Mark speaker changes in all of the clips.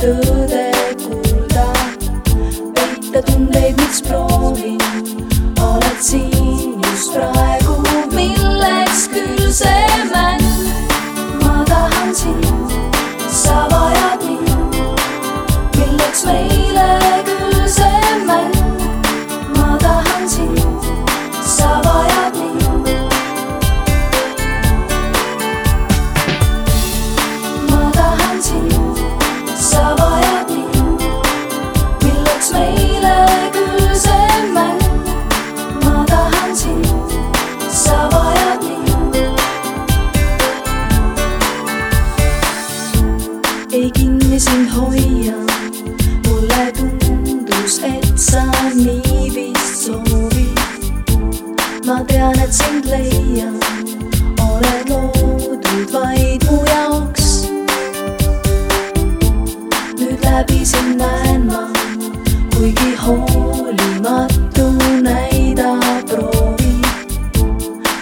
Speaker 1: tõde kuulda, peita tundeid, miks proovin, oled siin just praegu. mulle tundus, et sa nii vist soovid. ma tean, et sind leian, oled loodud vaid mu jaoks. nüüd läbi sind näen ma, kuigi hoolimatu näida proovin.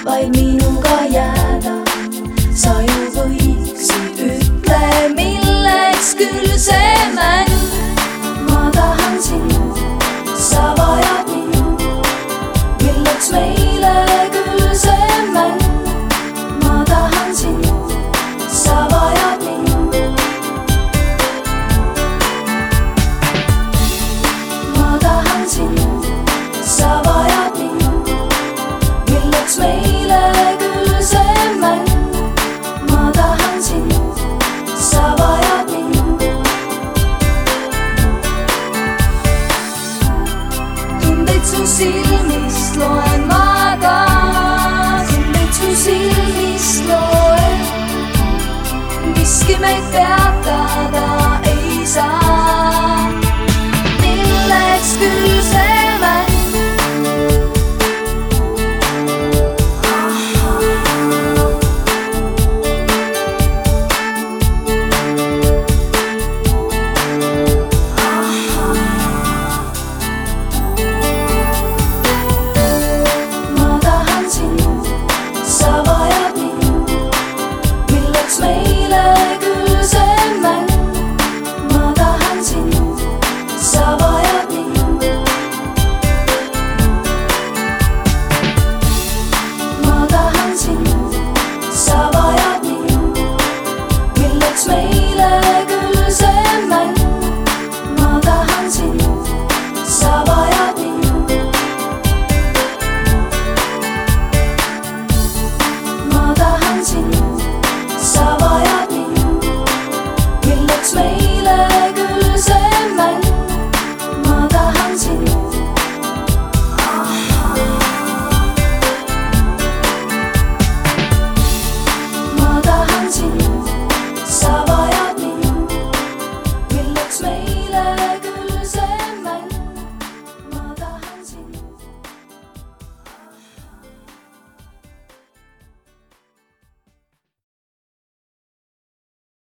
Speaker 1: vaid minuga jääda, sa ju võiksid, ütle milleks küll see. silmi loen ma taas, et su silmis loen, viski meid peale.